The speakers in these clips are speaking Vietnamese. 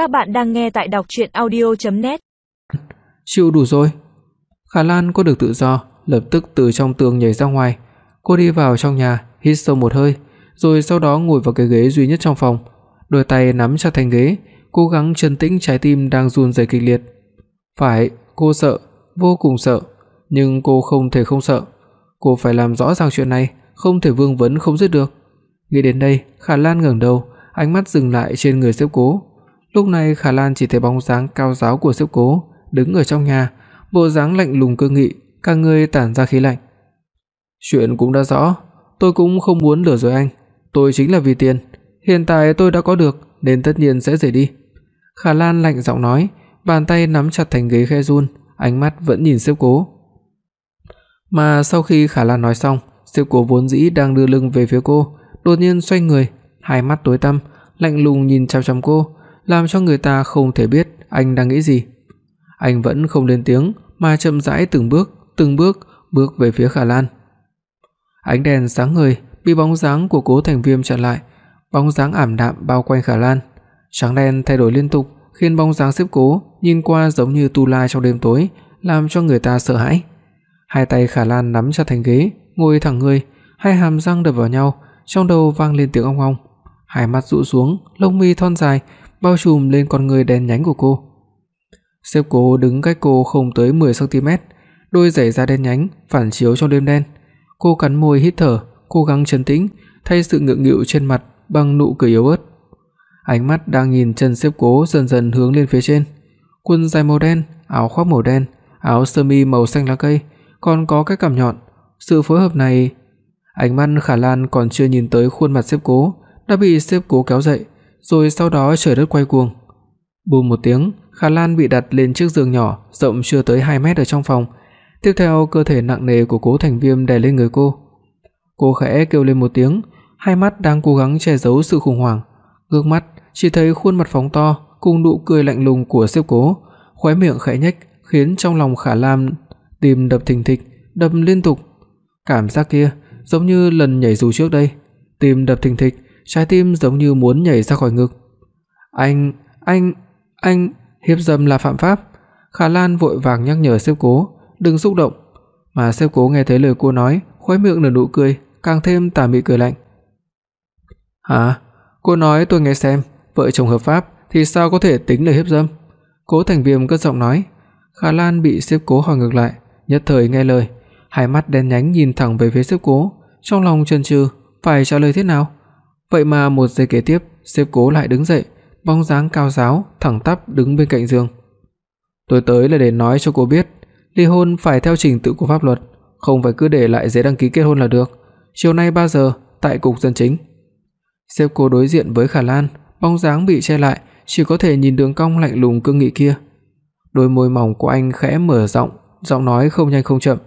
Các bạn đang nghe tại đọc audio net Chịu đủ rồi. Khả Lan có được tự do, lập tức từ trong tường nhảy ra ngoài. Cô đi vào trong nhà, hít sâu một hơi, rồi sau đó ngồi vào cái ghế duy nhất trong phòng, đôi tay nắm chặt thành ghế, cố gắng trấn tĩnh trái tim đang run rẩy kịch liệt. Phải, cô sợ, vô cùng sợ, nhưng cô không thể không sợ. Cô phải làm rõ ràng chuyện này, không thể vương vấn không dứt được. Nghĩ đến đây, Khả Lan ngẩng đầu, ánh mắt dừng lại trên người Sếp Cố. Lúc này Khả Lan chỉ thấy bóng dáng cao giáo của siêu Cố đứng ở trong nhà, bộ dáng lạnh lùng cương nghị, cả người tản ra khí lạnh. Chuyện cũng đã rõ, tôi cũng không muốn lừa dối anh, tôi chính là vì tiền, hiện tại tôi đã có được nên tất nhiên sẽ rời đi." Khả Lan lạnh giọng nói, bàn tay nắm chặt thành ghế khe run, ánh mắt vẫn nhìn siêu Cố. Mà sau khi Khả Lan nói xong, siêu Cố vốn dĩ đang đưa lưng về phía cô, đột nhiên xoay người, hai mắt tối tăm, lạnh lùng nhìn chằm chằm cô, làm cho người ta không thể biết anh đang nghĩ gì. Anh vẫn không lên tiếng mà chậm rãi từng bước, từng bước bước về phía Khả Lan. Ánh đèn sáng ngời bị bóng dáng của Cố Thành Viêm chặn lại, bóng dáng ảm đạm bao quanh Khả Lan, trắng đen thay đổi liên tục, khiến bóng dáng xếp Cố nhìn qua giống như tu la trong đêm tối, làm cho người ta sợ hãi. Hai tay Khả Lan nắm chặt thành ghế, ngồi thẳng người, hai hàm răng đập vào nhau, trong đầu vang lên tiếng ong ong. Hai mắt rũ xuống, lông mi thon dài bao trùm lên con người đen nhánh của cô. Sếp Cố đứng cách cô không tới 10 cm, đôi giày da đen nhánh phản chiếu trong đêm đen. Cô cắn môi hít thở, cố gắng trấn tĩnh, thay sự ngượng nghịu trên mặt bằng nụ cười yếu ớt. Ánh mắt đang nhìn chân xếp cố dần dần hướng lên phía trên. Quần dài màu đen, áo khoác màu đen, áo sơ mi màu xanh lá cây, còn có cái cằm nhọn. Sự phối hợp này, ánh mắt Khả Lan còn chưa nhìn tới khuôn mặt xếp cố, đã bị xếp cố kéo dậy, rồi sau đó trời đất quay cuồng. Bùm một tiếng, Khả Lan bị đặt lên chiếc giường nhỏ rộng chưa tới 2 mét ở trong phòng. Tiếp theo, cơ thể nặng nề của Cố Thành Viêm đè lên người cô. Cô khẽ kêu lên một tiếng, hai mắt đang cố gắng che giấu sự khủng hoảng, ngước mắt chỉ thấy khuôn mặt phóng to cùng nụ cười lạnh lùng của siêu Cố, khóe miệng khẽ nhếch khiến trong lòng Khả Lam tim đập thình thịch, đập liên tục. Cảm giác kia giống như lần nhảy dù trước đây, tim đập thình thịch, trái tim giống như muốn nhảy ra khỏi ngực. "Anh, anh, anh, hiếp dâm là phạm pháp." Khả Lan vội vàng nhắc nhở sếp Cố, "Đừng xúc động." Mà sếp Cố nghe thấy lời cô nói, khóe miệng nở nụ cười, càng thêm tà mị cười lạnh. "Hả? Cô nói tôi nghe xem, vợ chồng hợp pháp thì sao có thể tính là hiếp dâm?" Cố Thành Viêm cất giọng nói. Khả Lan bị sếp Cố hỏi ngược lại, nhất thời nghe lời, hai mắt đen nhánh nhìn thẳng về phía sếp Cố, trong lòng chần chừ phải trả lời thế nào. Vậy mà một giây kế tiếp, sếp Cố lại đứng dậy, bóng dáng cao giáo, thẳng tắp đứng bên cạnh giường. Tôi tới là để nói cho cô biết, ly hôn phải theo trình tự của pháp luật, không phải cứ để lại giấy đăng ký kết hôn là được. Chiều nay 3 giờ tại cục dân chính. Sếp Cố đối diện với Khả Lan, bóng dáng bị che lại, chỉ có thể nhìn đường cong lạnh lùng cương nghị kia. Đôi môi mỏng của anh khẽ mở rộng, giọng nói không nhanh không chậm.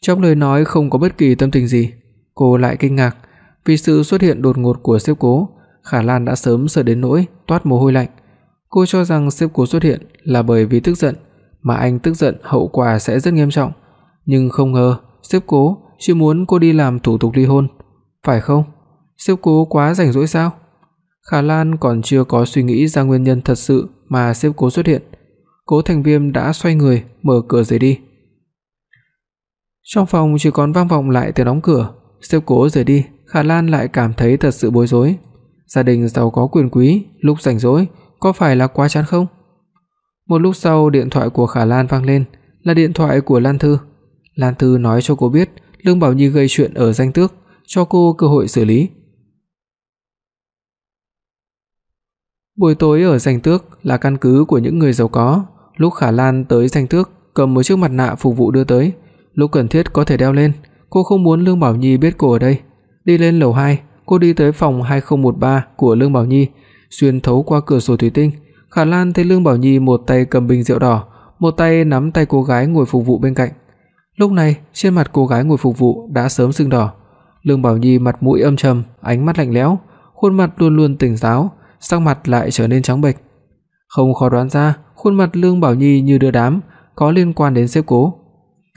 Trong lời nói không có bất kỳ tâm tình gì, cô lại kinh ngạc, vì sự xuất hiện đột ngột của sếp Cố, Khả Lan đã sớm sợ đến nỗi toát mồ hôi lạnh. Cô cho rằng sếp Cố xuất hiện là bởi vì tức giận, mà anh tức giận hậu quả sẽ rất nghiêm trọng, nhưng không ngờ sếp Cố chỉ muốn cô đi làm thủ tục ly hôn, phải không? Sếp Cố quá rảnh rỗi sao? Khả Lan còn chưa có suy nghĩ ra nguyên nhân thật sự mà sếp Cố xuất hiện. Cố Thành Viêm đã xoay người, mở cửa rời đi. Trong phòng chỉ còn vang vọng lại tiếng đóng cửa, sếp Cố rời đi, Khả Lan lại cảm thấy thật sự bối rối. Gia đình giàu có quyền quý, lúc rảnh rỗi có phải là quá chán không? Một lúc sau điện thoại của Khả Lan vang lên, là điện thoại của Lan Thư. Lan Thư nói cho cô biết Lương Bảo Nhi gây chuyện ở danh tước, cho cô cơ hội xử lý. Buổi tối ở danh tước là căn cứ của những người giàu có, lúc Khả Lan tới danh tước, cầm một chiếc mặt nạ phục vụ đưa tới, lúc cần thiết có thể đeo lên, cô không muốn Lương Bảo Nhi biết cô ở đây. Đi lên lầu 2, cô đi tới phòng 2013 của Lương Bảo Nhi, xuyên thấu qua cửa sổ thủy tinh, Khả Lan thấy Lương Bảo Nhi một tay cầm bình rượu đỏ, một tay nắm tay cô gái ngồi phục vụ bên cạnh. Lúc này, trên mặt cô gái ngồi phục vụ đã sớm sưng đỏ. Lương Bảo Nhi mặt mũi âm trầm, ánh mắt lạnh lẽo, khuôn mặt luôn luôn tỉnh táo, sắc mặt lại trở nên trắng bệch. Không khó đoán ra, khuôn mặt Lương Bảo Nhi như đưa đám, có liên quan đến sếp Cố.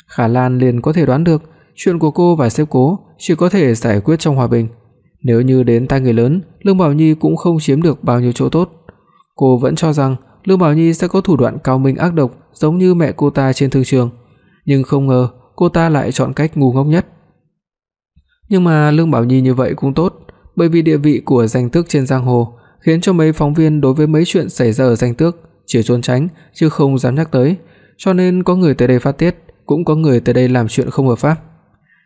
Khả Lan liền có thể đoán được, chuyện của cô và sếp Cố chỉ có thể giải quyết trong hòa bình. Nếu như đến tay người lớn, Lương Bảo Nhi cũng không chiếm được bao nhiêu chỗ tốt. Cô vẫn cho rằng Lương Bảo Nhi sẽ có thủ đoạn cao minh ác độc giống như mẹ cô ta trên thương trường, nhưng không ngờ cô ta lại chọn cách ngu ngốc nhất. Nhưng mà Lương Bảo Nhi như vậy cũng tốt, bởi vì địa vị của danh tước trên giang hồ khiến cho mấy phóng viên đối với mấy chuyện xảy ra ở danh tước chỉ trốn tránh chứ không dám nhắc tới, cho nên có người tới đây phát tiết, cũng có người tới đây làm chuyện không hợp pháp.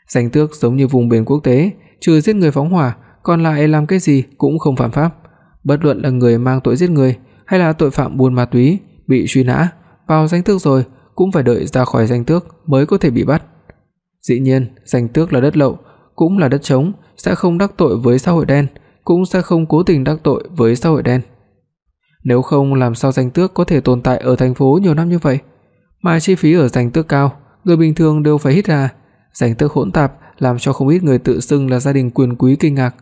Danh tước giống như vùng biển quốc tế, trừ giết người phóng hỏa, còn lại làm cái gì cũng không phạm pháp. Bất luận là người mang tội giết người hay là tội phạm buôn ma túy bị truy nã, vào danh tước rồi cũng phải đợi ra khỏi danh tước mới có thể bị bắt. Dĩ nhiên, danh tước là đất lậu, cũng là đất trống, sẽ không đắc tội với xã hội đen, cũng sẽ không cố tình đắc tội với xã hội đen. Nếu không làm sao danh tước có thể tồn tại ở thành phố nhiều năm như vậy? Mà chi phí ở danh tước cao, người bình thường đều phải hít ra, danh tức hỗn tạp làm cho không ít người tự xưng là gia đình quyền quý kinh ngạc.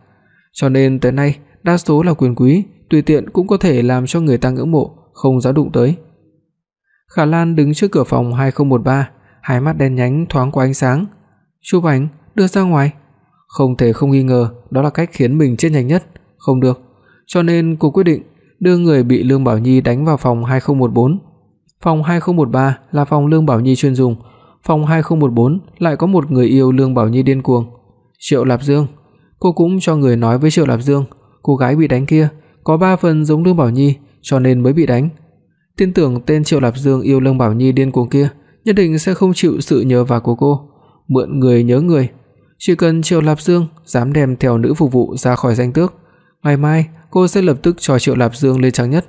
Cho nên tới nay, đa số là quyền quý, tùy tiện cũng có thể làm cho người ta ngưỡng mộ, không dám đụng tới. Khả Lan đứng trước cửa phòng 2013, hai mắt đen nhánh thoáng qua ánh sáng. "Chụp ảnh, đưa ra ngoài." Không thể không nghi ngờ, đó là cách khiến mình chết nhanh nhất, không được. Cho nên cô quyết định đưa người bị Lương Bảo Nhi đánh vào phòng 2014. Phòng 2013 là phòng Lương Bảo Nhi chuyên dùng, phòng 2014 lại có một người yêu Lương Bảo Nhi điên cuồng. Triệu Lạp Dương, cô cũng cho người nói với Triệu Lạp Dương, cô gái bị đánh kia có 3 phần giống Lương Bảo Nhi, cho nên mới bị đánh. Tin tưởng tên Triệu Lạp Dương yêu Lương Bảo Nhi điên cuồng kia, nhất định sẽ không chịu sự nhờ vả của cô, mượn người nhớ người. Chỉ cần Triệu Lạp Dương dám đem theo nữ phục vụ ra khỏi danh tước, ngày mai cô sẽ lập tức cho Triệu Lạp Dương lên trang nhất.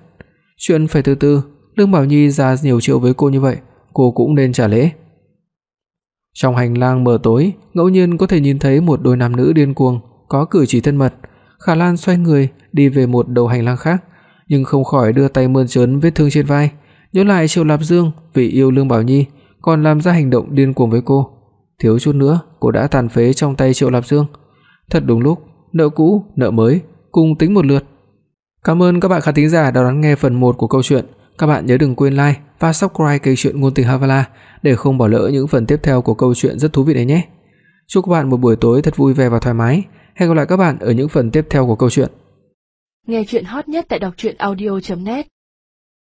Chuyện phải từ từ, Lương Bảo Nhi ra nhiều triệu với cô như vậy, cô cũng nên trả lễ. Trong hành lang mờ tối, ngẫu nhiên có thể nhìn thấy một đôi nam nữ điên cuồng, có cử chỉ thân mật. Khả Lan xoay người đi về một đầu hành lang khác, nhưng không khỏi đưa tay mơn trớn vết thương trên vai, nhớ lại Triệu Lạp Dương vì yêu Lương Bảo Nhi còn làm ra hành động điên cuồng với cô. Thiếu chút nữa, cô đã tàn phế trong tay Triệu Lạp Dương. Thật đúng lúc, nợ cũ, nợ mới cùng tính một lượt. Cảm ơn các bạn khán thính giả đã đón nghe phần 1 của câu chuyện. Các bạn nhớ đừng quên like và subscribe kênh truyện ngôn tình Havala, để không bỏ lỡ những phần tiếp theo của câu chuyện rất thú vị này nhé. Chúc các bạn một buổi tối thật vui vẻ và thoải mái. Hẹn gặp lại các bạn ở những phần tiếp theo của câu chuyện. Nghe truyện hot nhất tại doctruyenaudio.net